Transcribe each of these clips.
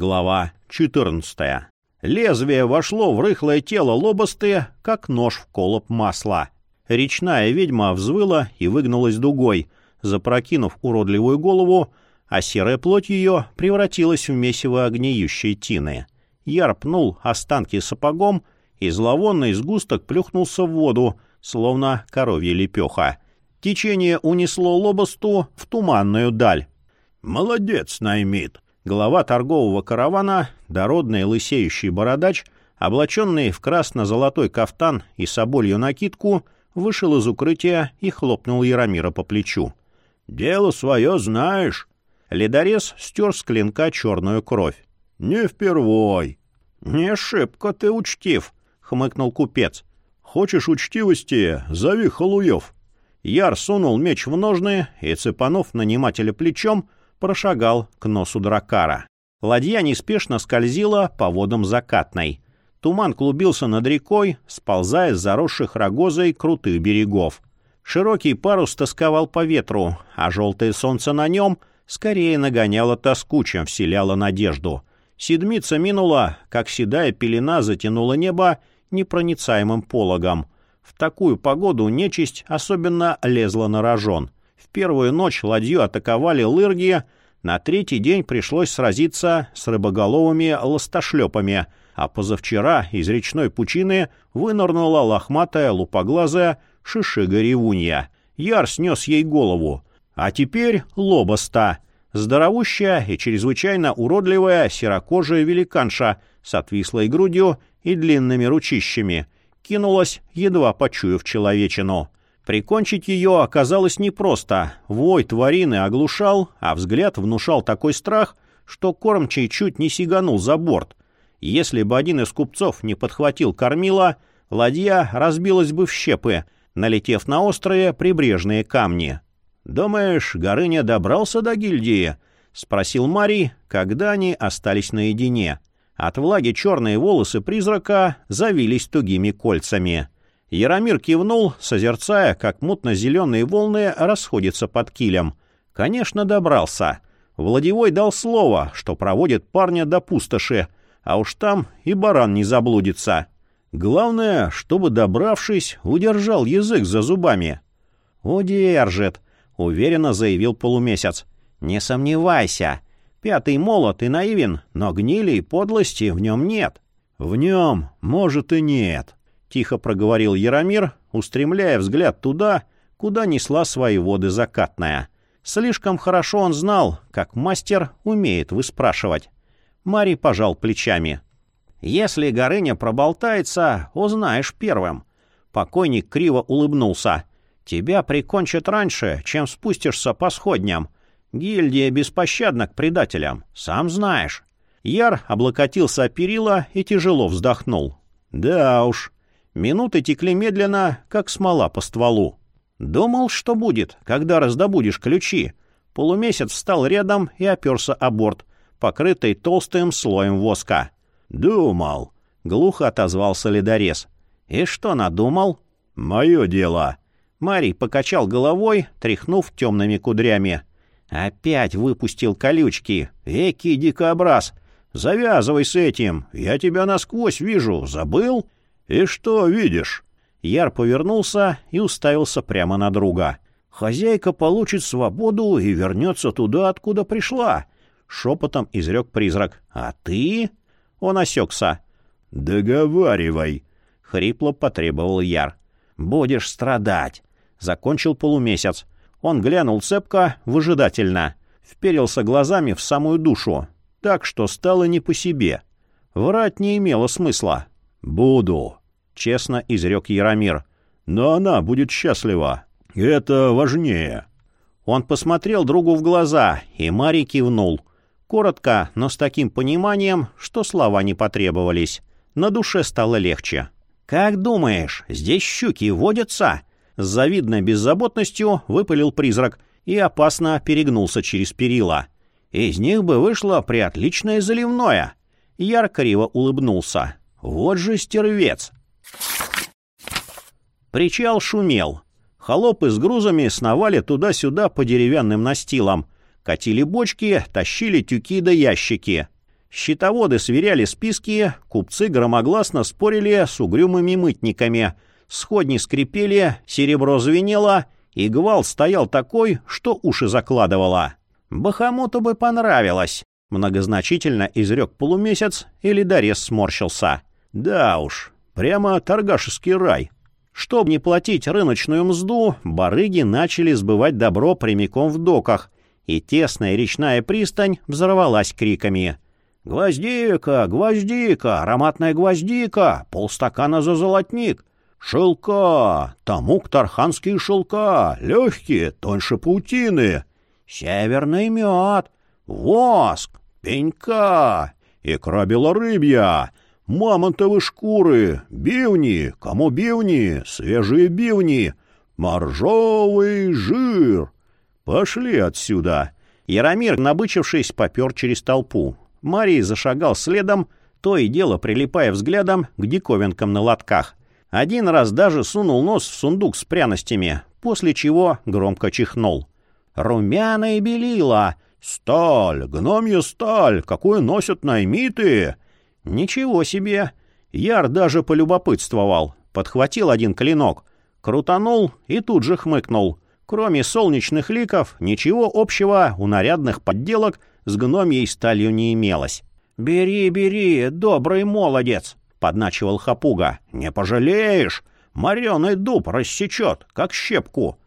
Глава 14. Лезвие вошло в рыхлое тело лобосты, как нож в колоб масла. Речная ведьма взвыла и выгнулась дугой, запрокинув уродливую голову, а серая плоть ее превратилась в месиво огниющей тины. Яр пнул останки сапогом, и зловонный сгусток плюхнулся в воду, словно коровья лепеха. Течение унесло лобосту в туманную даль. «Молодец, Наймит!» Глава торгового каравана, дородный лысеющий бородач, облаченный в красно-золотой кафтан и соболью накидку, вышел из укрытия и хлопнул Яромира по плечу. «Дело свое знаешь!» Ледорез стер с клинка черную кровь. «Не впервой!» «Не шибко ты учтив!» — хмыкнул купец. «Хочешь учтивости? Зови халуев!» Яр сунул меч в ножны и, цепанув нанимателя плечом, прошагал к носу дракара. Ладья неспешно скользила по водам закатной. Туман клубился над рекой, сползая с заросших рогозой крутых берегов. Широкий парус тосковал по ветру, а желтое солнце на нем скорее нагоняло тоску, чем вселяло надежду. Седмица минула, как седая пелена затянула небо непроницаемым пологом. В такую погоду нечисть особенно лезла на рожон. Первую ночь ладью атаковали лырги, на третий день пришлось сразиться с рыбоголовыми ластошлепами, а позавчера из речной пучины вынырнула лохматая лупоглазая шишига-ревунья. Яр снес ей голову. А теперь лобоста, здоровущая и чрезвычайно уродливая серокожая великанша с отвислой грудью и длинными ручищами. Кинулась, едва почуяв человечину. Прикончить ее оказалось непросто. Вой тварины оглушал, а взгляд внушал такой страх, что кормчий чуть не сиганул за борт. Если бы один из купцов не подхватил кормила, ладья разбилась бы в щепы, налетев на острые прибрежные камни. «Думаешь, Горыня добрался до гильдии?» — спросил Марий, когда они остались наедине. От влаги черные волосы призрака завились тугими кольцами. Яромир кивнул, созерцая, как мутно-зеленые волны расходятся под килем. Конечно, добрался. Владевой дал слово, что проводит парня до пустоши, а уж там и баран не заблудится. Главное, чтобы, добравшись, удержал язык за зубами. «Удержит», — уверенно заявил полумесяц. «Не сомневайся. Пятый молот и наивен, но гнили и подлости в нем нет. В нем, может, и нет, — тихо проговорил Яромир, устремляя взгляд туда, куда несла свои воды закатная. Слишком хорошо он знал, как мастер умеет выспрашивать. Марий пожал плечами. «Если Горыня проболтается, узнаешь первым». Покойник криво улыбнулся. «Тебя прикончат раньше, чем спустишься по сходням. Гильдия беспощадна к предателям, сам знаешь. Яр облокотился о перила и тяжело вздохнул. Да уж. Минуты текли медленно, как смола по стволу. Думал, что будет, когда раздобудешь ключи. Полумесяц встал рядом и оперся о борт, покрытый толстым слоем воска. «Думал», — глухо отозвался ледорез. «И что надумал?» «Мое дело». Марий покачал головой, тряхнув темными кудрями. Опять выпустил колючки. Экий дикобраз. Завязывай с этим. Я тебя насквозь вижу. Забыл? И что видишь? Яр повернулся и уставился прямо на друга. Хозяйка получит свободу и вернется туда, откуда пришла. Шепотом изрек призрак. А ты? Он осекся. Договаривай. Хрипло потребовал Яр. Будешь страдать. Закончил полумесяц. Он глянул цепко, выжидательно, вперился глазами в самую душу, так что стало не по себе. Врать не имело смысла. «Буду», — честно изрек Яромир. «Но она будет счастлива. Это важнее». Он посмотрел другу в глаза, и Мари кивнул. Коротко, но с таким пониманием, что слова не потребовались. На душе стало легче. «Как думаешь, здесь щуки водятся?» С завидной беззаботностью выпалил призрак и опасно перегнулся через перила. Из них бы вышло приотличное заливное. Ярко криво улыбнулся. Вот же стервец! Причал шумел. Холопы с грузами сновали туда-сюда по деревянным настилам. Катили бочки, тащили тюки да ящики. Счетоводы сверяли списки, купцы громогласно спорили с угрюмыми мытниками. Сходни скрипели, серебро звенело, и гвал стоял такой, что уши закладывало. «Бахамуту бы понравилось», — многозначительно изрек полумесяц, и ледорез сморщился. «Да уж, прямо торгашеский рай». Чтобы не платить рыночную мзду, барыги начали сбывать добро прямиком в доках, и тесная речная пристань взорвалась криками. «Гвоздика! Гвоздика! Ароматная гвоздика! Полстакана за золотник! Шелка! Тамук тарханские шелка! Легкие, тоньше паутины! Северный мед! Воск! Пенька! Икра белорыбья! Мамонтовы шкуры, бивни, кому бивни, свежие бивни, моржовый жир. Пошли отсюда. Яромир, набычившись, попер через толпу. Марий зашагал следом, то и дело прилипая взглядом к диковинкам на лотках. Один раз даже сунул нос в сундук с пряностями, после чего громко чихнул. «Румяная белила! Сталь! Гномья сталь! Какую носят наймиты!» «Ничего себе!» Яр даже полюбопытствовал. Подхватил один клинок, крутанул и тут же хмыкнул. Кроме солнечных ликов, ничего общего у нарядных подделок с гномьей сталью не имелось. «Бери, бери, добрый молодец!» — подначивал Хапуга. «Не пожалеешь! Мореный дуб рассечет, как щепку!»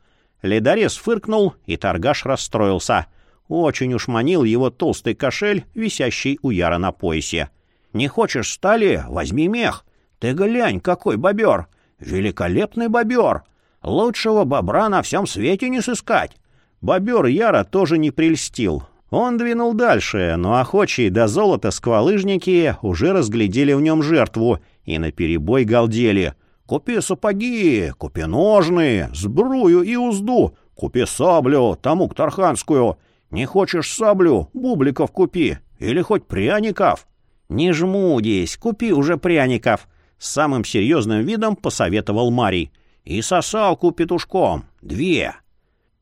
Ледорез фыркнул, и торгаш расстроился. Очень уж манил его толстый кошель, висящий у Яра на поясе. Не хочешь стали? Возьми мех. Ты глянь, какой бобер! Великолепный бобер! Лучшего бобра на всем свете не сыскать!» Бобер Яра тоже не прельстил. Он двинул дальше, но охочие до золота сквалыжники уже разглядели в нем жертву и наперебой галдели. «Купи сапоги, купи ножны, сбрую и узду, купи саблю, тамук тарханскую. Не хочешь саблю, бубликов купи, или хоть пряников». «Не жмудись, купи уже пряников!» С самым серьезным видом посоветовал Марий. «И сосалку петушком. Две!»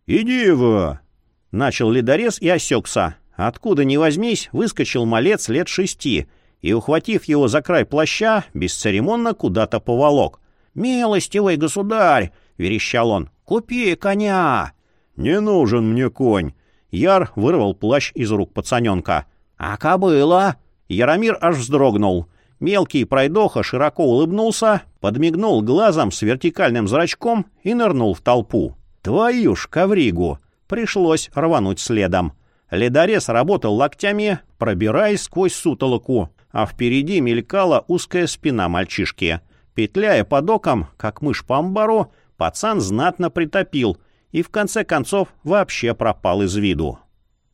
«Иди его!» Начал ледорез и осекся. Откуда ни возьмись, выскочил малец лет шести и, ухватив его за край плаща, бесцеремонно куда-то поволок. «Милостивый государь!» — верещал он. «Купи коня!» «Не нужен мне конь!» Яр вырвал плащ из рук пацаненка. «А кобыла?» Яромир аж вздрогнул. Мелкий пройдоха широко улыбнулся, подмигнул глазом с вертикальным зрачком и нырнул в толпу. «Твою ж ковригу!» Пришлось рвануть следом. Ледорез работал локтями, пробираясь сквозь сутолоку, а впереди мелькала узкая спина мальчишки. Петляя под оком, как мышь по амбару, пацан знатно притопил и в конце концов вообще пропал из виду.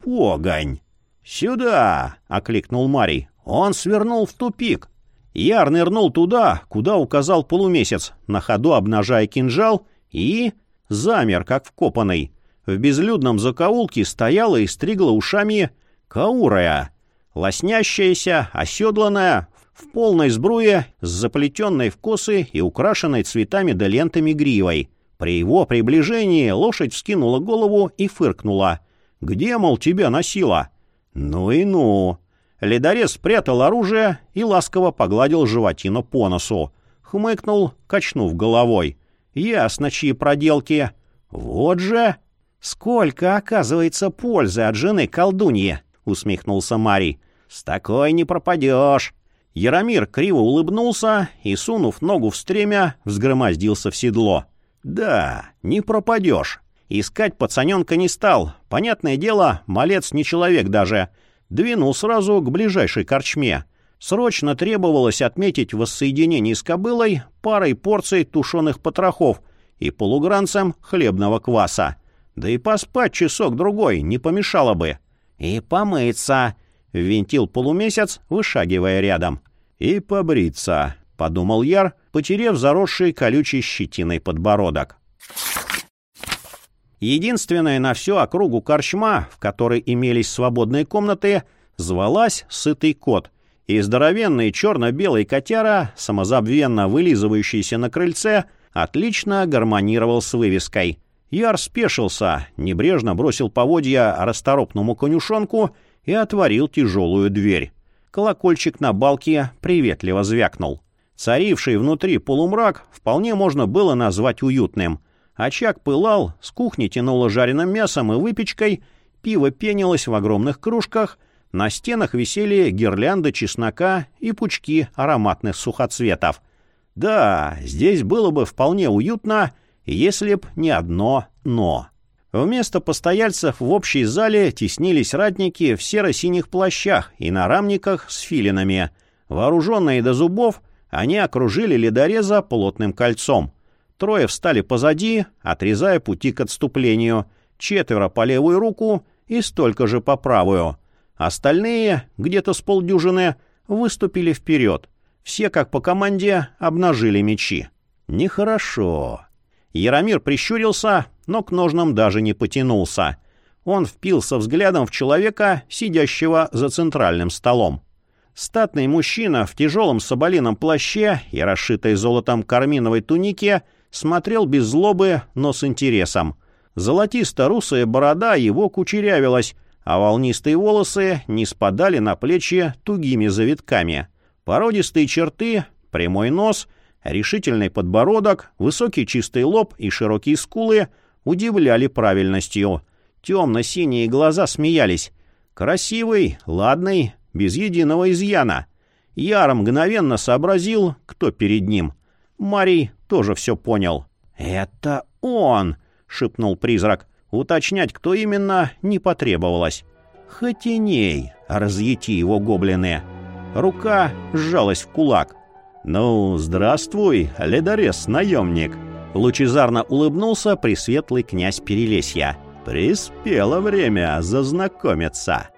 «Погонь!» «Сюда!» — окликнул Марий. Он свернул в тупик. Яр нырнул туда, куда указал полумесяц, на ходу обнажая кинжал, и... замер, как вкопанный. В безлюдном закоулке стояла и стригла ушами Каурая, лоснящаяся, оседланная, в полной сбруе, с заплетенной в косы и украшенной цветами да лентами гривой. При его приближении лошадь вскинула голову и фыркнула. «Где, мол, тебя носила?» «Ну и ну!» Ледорез спрятал оружие и ласково погладил животину по носу. Хмыкнул, качнув головой. «Ясно, чьи проделки. Вот же...» «Сколько, оказывается, пользы от жены колдуньи!» — усмехнулся Марий. «С такой не пропадешь!» Яромир криво улыбнулся и, сунув ногу в стремя, взгромоздился в седло. «Да, не пропадешь. Искать пацаненка не стал. Понятное дело, малец не человек даже. Двинул сразу к ближайшей корчме. Срочно требовалось отметить воссоединение с кобылой парой порций тушеных потрохов и полугранцем хлебного кваса. Да и поспать часок-другой не помешало бы. «И помыться», — ввинтил полумесяц, вышагивая рядом. «И побриться», — подумал Яр, потерев заросший колючей щетиной подбородок. Единственная на всю округу корчма, в которой имелись свободные комнаты, звалась «Сытый кот», и здоровенный черно-белый котяра, самозабвенно вылизывающийся на крыльце, отлично гармонировал с вывеской. Яр спешился, небрежно бросил поводья расторопному конюшонку и отворил тяжелую дверь. Колокольчик на балке приветливо звякнул. Царивший внутри полумрак вполне можно было назвать уютным. Очаг пылал, с кухни тянуло жареным мясом и выпечкой, пиво пенилось в огромных кружках, на стенах висели гирлянды чеснока и пучки ароматных сухоцветов. Да, здесь было бы вполне уютно, если б не одно «но». Вместо постояльцев в общей зале теснились ратники в серо-синих плащах и на рамниках с филинами. Вооруженные до зубов, они окружили ледореза плотным кольцом. Трое встали позади, отрезая пути к отступлению, четверо по левую руку и столько же по правую. Остальные, где-то с полдюжины, выступили вперед. Все, как по команде, обнажили мечи. Нехорошо. Яромир прищурился, но к ножнам даже не потянулся. Он впился взглядом в человека, сидящего за центральным столом. Статный мужчина в тяжелом соболином плаще и расшитой золотом карминовой тунике смотрел без злобы, но с интересом. Золотисто-русая борода его кучерявилась, а волнистые волосы не спадали на плечи тугими завитками. Породистые черты, прямой нос, решительный подбородок, высокий чистый лоб и широкие скулы удивляли правильностью. Темно-синие глаза смеялись. Красивый, ладный, без единого изъяна. Яр мгновенно сообразил, кто перед ним. Марий тоже все понял. «Это он!» — шепнул призрак. Уточнять, кто именно, не потребовалось. «Хотеней!» — разъяти его гоблины. Рука сжалась в кулак. «Ну, здравствуй, ледорез-наемник!» Лучезарно улыбнулся пресветлый князь Перелесья. «Приспело время зазнакомиться!»